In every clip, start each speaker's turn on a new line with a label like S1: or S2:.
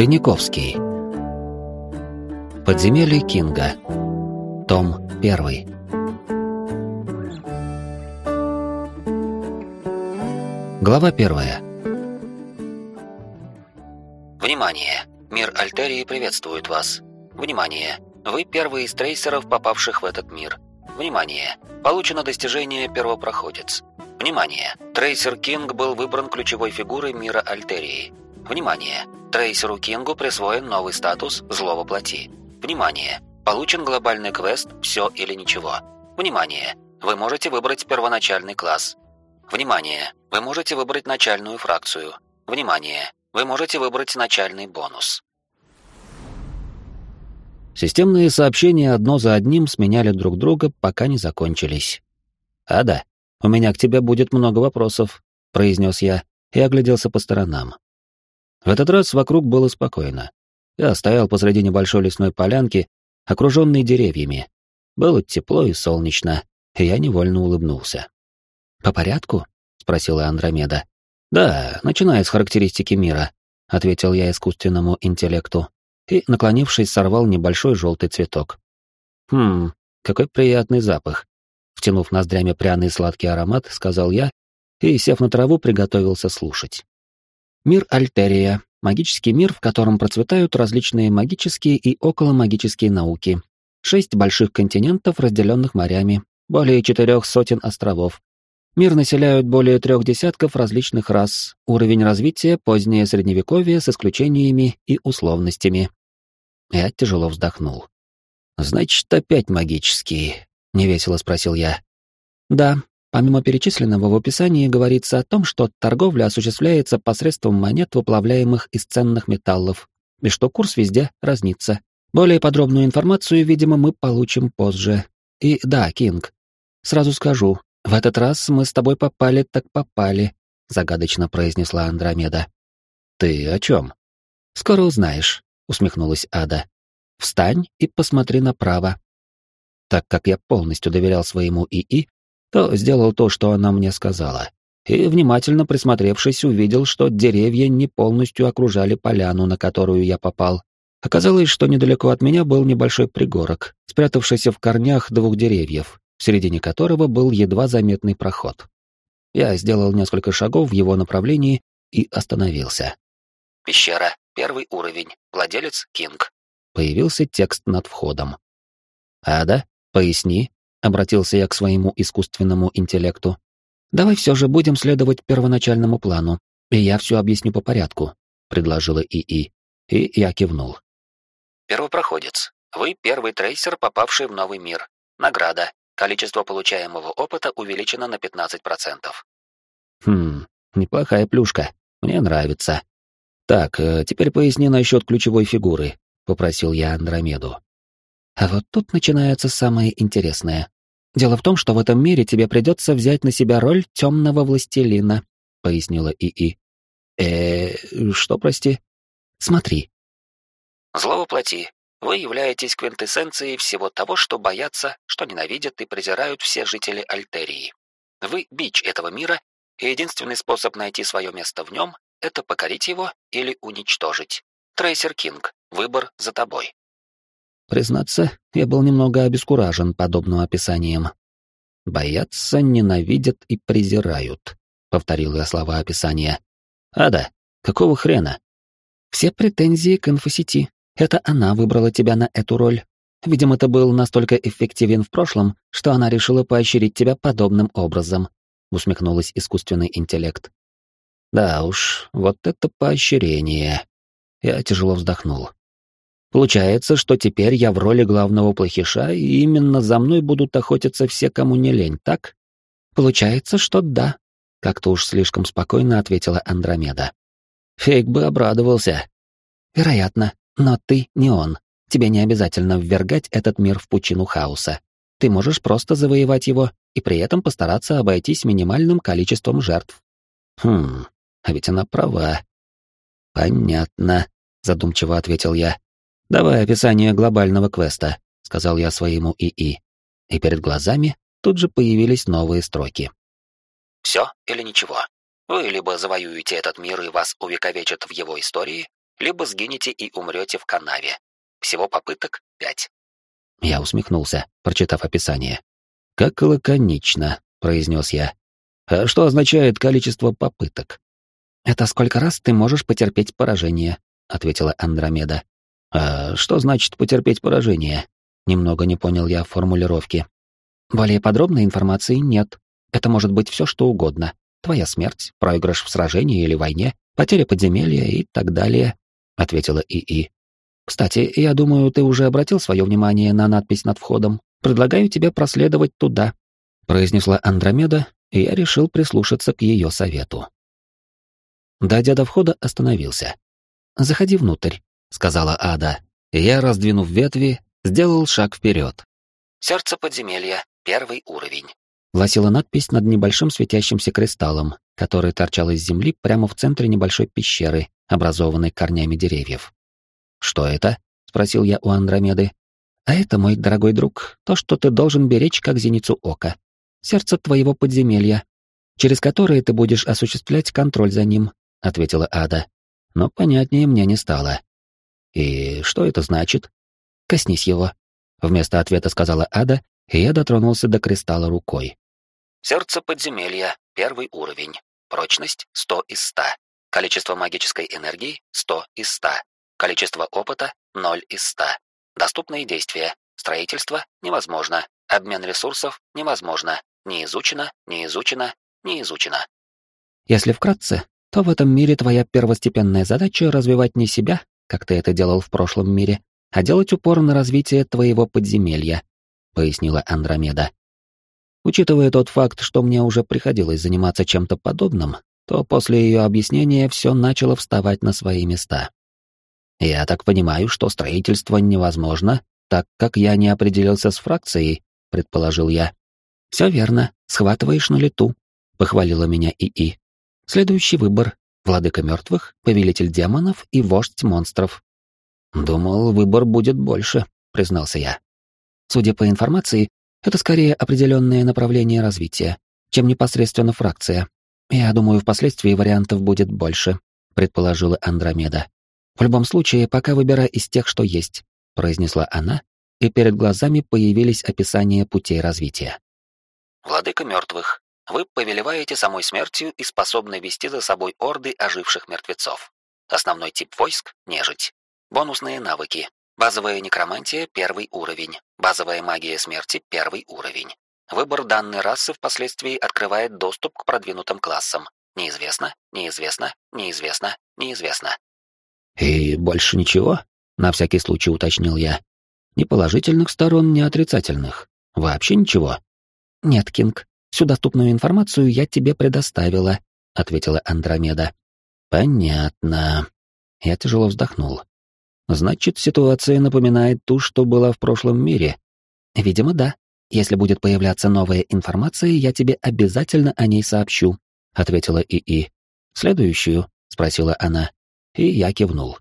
S1: Тайниковский. Подземелье Кинга. Том 1. Глава 1. Внимание! Мир Альтерии приветствует вас. Внимание! Вы первый из трейсеров, попавших в этот мир. Внимание! Получено достижение первопроходец. Внимание! Трейсер Кинг был выбран ключевой фигурой мира Альтерии. Внимание! Трейсеру Кингу присвоен новый статус «Злого плоти». Внимание! Получен глобальный квест «Все или ничего». Внимание! Вы можете выбрать первоначальный класс. Внимание! Вы можете выбрать начальную фракцию. Внимание! Вы можете выбрать начальный бонус. Системные сообщения одно за одним сменяли друг друга, пока не закончились. «Ада, у меня к тебе будет много вопросов», — произнес я и огляделся по сторонам. В этот раз вокруг было спокойно. Я стоял посреди небольшой лесной полянки, окруженной деревьями. Было тепло и солнечно, и я невольно улыбнулся. «По порядку?» — спросила Андромеда. «Да, начиная с характеристики мира», — ответил я искусственному интеллекту и, наклонившись, сорвал небольшой желтый цветок. «Хм, какой приятный запах!» Втянув ноздрями пряный сладкий аромат, сказал я и, сев на траву, приготовился слушать. Мир Альтерия — магический мир, в котором процветают различные магические и околомагические науки. Шесть больших континентов, разделенных морями, более четырех сотен островов. Мир населяют более трех десятков различных рас, уровень развития — позднее средневековье с исключениями и условностями. Я тяжело вздохнул. «Значит, опять магические?» — невесело спросил я. «Да, помимо перечисленного в описании говорится о том, что торговля осуществляется посредством монет, выплавляемых из ценных металлов, и что курс везде разнится. Более подробную информацию, видимо, мы получим позже. И да, Кинг, сразу скажу, в этот раз мы с тобой попали так попали», — загадочно произнесла Андромеда. «Ты о чем?» «Скоро узнаешь», усмехнулась Ада. Встань и посмотри направо. Так как я полностью доверял своему ИИ, то сделал то, что она мне сказала. И, внимательно присмотревшись, увидел, что деревья не полностью окружали поляну, на которую я попал. Оказалось, что недалеко от меня был небольшой пригорок, спрятавшийся в корнях двух деревьев, в середине которого был едва заметный проход. Я сделал несколько шагов в его направлении и остановился. Пещера. Первый уровень. Владелец Кинг. Появился текст над входом. «Ада, поясни», — обратился я к своему искусственному интеллекту. «Давай все же будем следовать первоначальному плану, и я все объясню по порядку», — предложила ИИ. И я кивнул. Первопроходец. Вы первый трейсер, попавший в новый мир. Награда. Количество получаемого опыта увеличено на 15%. Хм, неплохая плюшка. Мне нравится. «Так, э, теперь поясни насчет ключевой фигуры», — попросил я Андромеду. А вот тут начинается самое интересное. Дело в том, что в этом мире тебе придется взять на себя роль темного властелина, пояснила ИИ. Э, что, прости? Смотри. Зло воплоти. Вы являетесь квинтэссенцией всего того, что боятся, что ненавидят и презирают все жители Альтерии. Вы бич этого мира, и единственный способ найти свое место в нем это покорить его или уничтожить. Трейсер Кинг, выбор за тобой. Признаться, я был немного обескуражен подобным описанием. «Боятся, ненавидят и презирают», — повторил я слова описания. «Ада, какого хрена?» «Все претензии к инфосети. Это она выбрала тебя на эту роль. Видимо, ты был настолько эффективен в прошлом, что она решила поощрить тебя подобным образом», — усмехнулась искусственный интеллект. Да уж, вот это поощрение. Я тяжело вздохнул. Получается, что теперь я в роли главного плохиша, и именно за мной будут охотиться все, кому не лень, так? Получается, что да. Как-то уж слишком спокойно ответила Андромеда. Фейк бы обрадовался. Вероятно, но ты не он. Тебе не обязательно ввергать этот мир в пучину хаоса. Ты можешь просто завоевать его и при этом постараться обойтись минимальным количеством жертв. Хм, а ведь она права. Понятно, задумчиво ответил я. Давай описание глобального квеста, сказал я своему ИИ. И перед глазами тут же появились новые строки. Все или ничего. Вы либо завоюете этот мир и вас увековечат в его истории, либо сгинете и умрете в канаве. Всего попыток пять. Я усмехнулся, прочитав описание. «Как лаконично», — произнес я. «А что означает количество попыток?» «Это сколько раз ты можешь потерпеть поражение», — ответила Андромеда. «А что значит потерпеть поражение?» Немного не понял я формулировки. «Более подробной информации нет. Это может быть все, что угодно. Твоя смерть, проигрыш в сражении или войне, потеря подземелья и так далее», — ответила ИИ. «Кстати, я думаю, ты уже обратил свое внимание на надпись над входом. Предлагаю тебе проследовать туда», — произнесла Андромеда, и я решил прислушаться к ее совету. Дойдя до входа, остановился. «Заходи внутрь», — сказала Ада. Я, раздвинув ветви, сделал шаг вперед. «Сердце подземелья, первый уровень», — гласила надпись над небольшим светящимся кристаллом, который торчал из земли прямо в центре небольшой пещеры, образованной корнями деревьев. «Что это?» — спросил я у Андромеды. «А это, мой дорогой друг, то, что ты должен беречь как зеницу ока. Сердце твоего подземелья, через которое ты будешь осуществлять контроль за ним», — ответила Ада. Но понятнее мне не стало. «И что это значит?» «Коснись его», — вместо ответа сказала Ада, и я дотронулся до кристалла рукой. «Сердце подземелья, первый уровень. Прочность — 100 из 100. Количество магической энергии — 100 из 100. Количество опыта — 0 из 100. Доступные действия. Строительство — невозможно. Обмен ресурсов — невозможно. Не изучено, не изучено, не изучено. Если вкратце, то в этом мире твоя первостепенная задача развивать не себя, как ты это делал в прошлом мире, а делать упор на развитие твоего подземелья, пояснила Андромеда. Учитывая тот факт, что мне уже приходилось заниматься чем-то подобным, то после ее объяснения все начало вставать на свои места. Я так понимаю, что строительство невозможно, так как я не определился с фракцией, предположил я. Все верно, схватываешь на лету, похвалила меня ИИ. Следующий выбор — владыка мертвых, повелитель демонов и вождь монстров. Думал, выбор будет больше, признался я. Судя по информации, это скорее определенное направление развития, чем непосредственно фракция. Я думаю, впоследствии вариантов будет больше, предположила Андромеда. В любом случае, пока выбирай из тех, что есть, произнесла она, и перед глазами появились описания путей развития. Владыка мертвых. Вы повелеваете самой смертью и способны вести за собой орды оживших мертвецов. Основной тип войск — нежить. Бонусные навыки. Базовая некромантия — первый уровень. Базовая магия смерти — первый уровень. Выбор данной расы впоследствии открывает доступ к продвинутым классам. Неизвестно, неизвестно, неизвестно, неизвестно. «И больше ничего?» — на всякий случай уточнил я. «Ни положительных сторон, ни отрицательных. Вообще ничего?» «Нет, Кинг, всю доступную информацию я тебе предоставила», — ответила Андромеда. «Понятно». Я тяжело вздохнул. «Значит, ситуация напоминает ту, что была в прошлом мире?» «Видимо, да. Если будет появляться новая информация, я тебе обязательно о ней сообщу», — ответила ИИ. «Следующую?» — спросила она и я кивнул.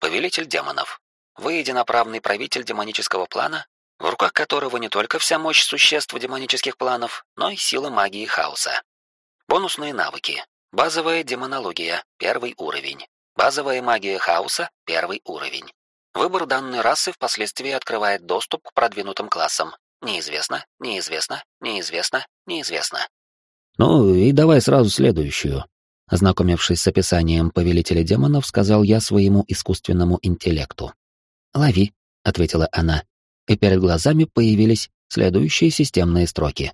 S1: «Повелитель демонов. Вы единоправный правитель демонического плана, в руках которого не только вся мощь существ демонических планов, но и сила магии хаоса. Бонусные навыки. Базовая демонология, первый уровень. Базовая магия хаоса, первый уровень. Выбор данной расы впоследствии открывает доступ к продвинутым классам. Неизвестно, неизвестно, неизвестно, неизвестно. Ну и давай сразу следующую. Ознакомившись с описанием повелителя демонов, сказал я своему искусственному интеллекту. «Лови», — ответила она, и перед глазами появились следующие системные строки.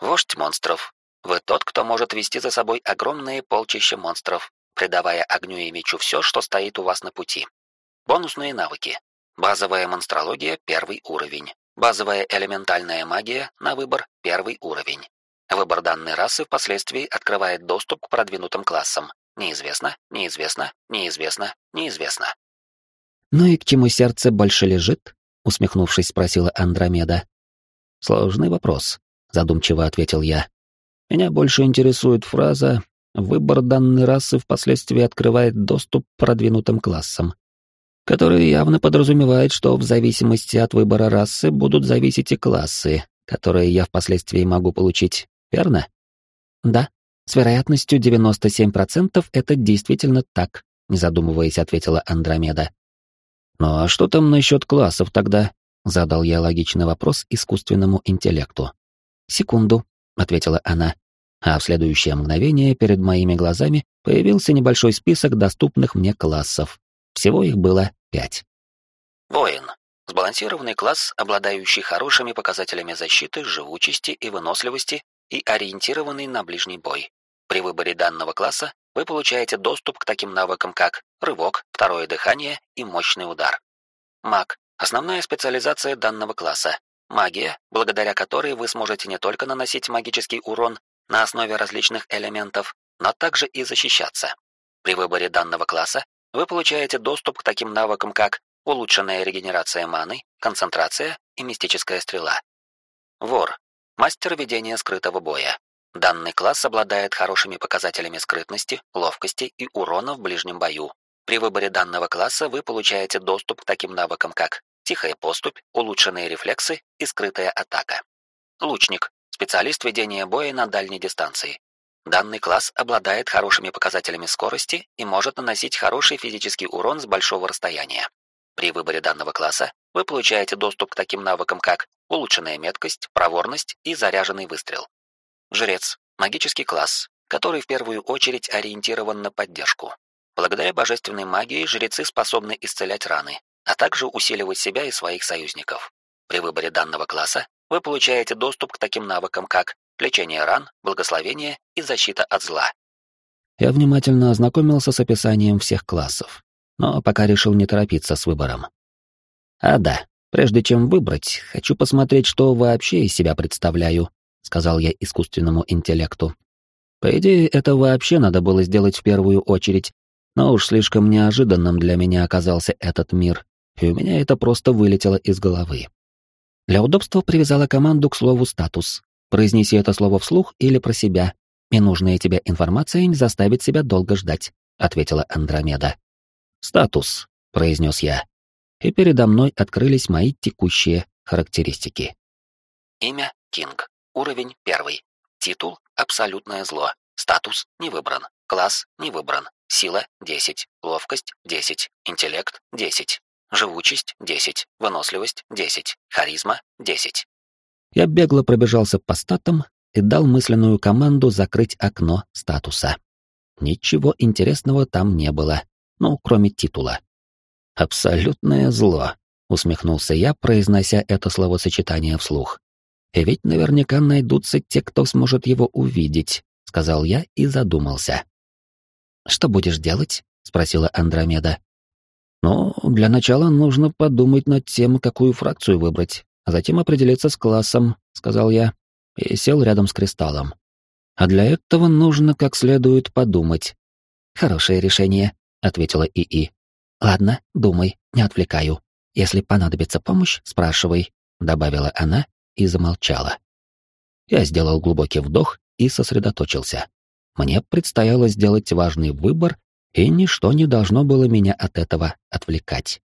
S1: «Вождь монстров. Вы тот, кто может вести за собой огромные полчища монстров, придавая огню и мечу все, что стоит у вас на пути. Бонусные навыки. Базовая монстрология — первый уровень. Базовая элементальная магия на выбор — первый уровень. Выбор данной расы впоследствии открывает доступ к продвинутым классам. Неизвестно, неизвестно, неизвестно, неизвестно. «Ну и к чему сердце больше лежит?» — усмехнувшись, спросила Андромеда. «Сложный вопрос», — задумчиво ответил я. «Меня больше интересует фраза «Выбор данной расы впоследствии открывает доступ продвинутым классам», которая явно подразумевает, что в зависимости от выбора расы будут зависеть и классы, которые я впоследствии могу получить верно? Да, с вероятностью 97% это действительно так, не задумываясь, ответила Андромеда. Ну а что там насчет классов тогда? Задал я логичный вопрос искусственному интеллекту. Секунду, ответила она. А в следующее мгновение перед моими глазами появился небольшой список доступных мне классов. Всего их было пять. Воин. Сбалансированный класс, обладающий хорошими показателями защиты, живучести и выносливости и ориентированный на ближний бой. При выборе данного класса вы получаете доступ к таким навыкам, как рывок, второе дыхание и мощный удар. Маг — основная специализация данного класса. Магия, благодаря которой вы сможете не только наносить магический урон на основе различных элементов, но также и защищаться. При выборе данного класса вы получаете доступ к таким навыкам, как улучшенная регенерация маны, концентрация и мистическая стрела. Вор — мастер ведения скрытого боя. Данный класс обладает хорошими показателями скрытности, ловкости и урона в ближнем бою. При выборе данного класса вы получаете доступ к таким навыкам, как тихая поступь, улучшенные рефлексы и скрытая атака. Лучник — специалист ведения боя на дальней дистанции. Данный класс обладает хорошими показателями скорости и может наносить хороший физический урон с большого расстояния. При выборе данного класса вы получаете доступ к таким навыкам, как улучшенная меткость, проворность и заряженный выстрел. Жрец — магический класс, который в первую очередь ориентирован на поддержку. Благодаря божественной магии жрецы способны исцелять раны, а также усиливать себя и своих союзников. При выборе данного класса вы получаете доступ к таким навыкам, как лечение ран, благословение и защита от зла. Я внимательно ознакомился с описанием всех классов, но пока решил не торопиться с выбором. А да, прежде чем выбрать, хочу посмотреть, что вообще из себя представляю, сказал я искусственному интеллекту. По идее, это вообще надо было сделать в первую очередь, но уж слишком неожиданным для меня оказался этот мир, и у меня это просто вылетело из головы. Для удобства привязала команду к слову «статус». Произнеси это слово вслух или про себя, и нужная тебе информация не заставит себя долго ждать, ответила Андромеда. «Статус», — произнес я, и передо мной открылись мои текущие характеристики. Имя — Кинг. Уровень первый. Титул «Абсолютное зло». Статус не выбран. Класс не выбран. Сила 10. Ловкость 10. Интеллект 10. Живучесть 10. Выносливость 10. Харизма 10. Я бегло пробежался по статам и дал мысленную команду закрыть окно статуса. Ничего интересного там не было, ну, кроме титула. «Абсолютное зло», — усмехнулся я, произнося это словосочетание вслух. И ведь наверняка найдутся те, кто сможет его увидеть, сказал я и задумался. Что будешь делать? спросила Андромеда. Ну, для начала нужно подумать над тем, какую фракцию выбрать, а затем определиться с классом, сказал я и сел рядом с кристаллом. А для этого нужно как следует подумать. Хорошее решение, ответила ИИ. Ладно, думай, не отвлекаю. Если понадобится помощь, спрашивай, добавила она и замолчала. Я сделал глубокий вдох и сосредоточился. Мне предстояло сделать важный выбор, и ничто не должно было меня от этого отвлекать.